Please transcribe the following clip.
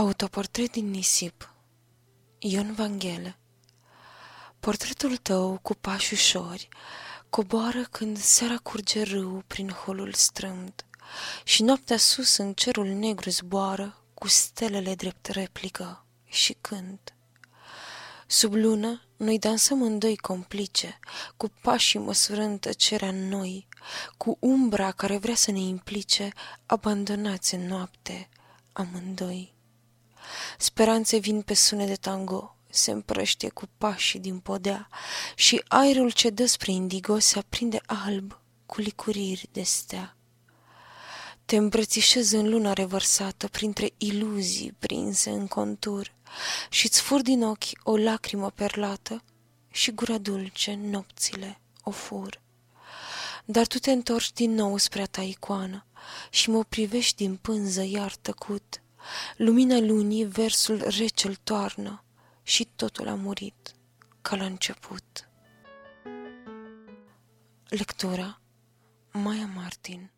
Autoportret din nisip. Ion Vanghele Portretul tău cu pași ușori Coboară când seara curge râu prin holul strâmt Și noaptea sus în cerul negru zboară Cu stelele drept replică și cânt. Sub lună noi dansăm în doi complice Cu pașii măsurând tăcerea noi Cu umbra care vrea să ne implice Abandonați în noapte amândoi Speranțe vin pe sune de tango, se împrăște cu pașii din podea și aerul ce dă spre indigo se aprinde alb cu licuriri de stea. Te îmbrățișez în luna revărsată printre iluzii prinse în contur și-ți fur din ochi o lacrimă perlată și gura dulce nopțile o fur. Dar tu te întorci din nou spre a ta icoană și mă privești din pânză iar tăcut, Lumina lunii versul rece îl toarnă și totul a murit ca la început. Lectura Maya Martin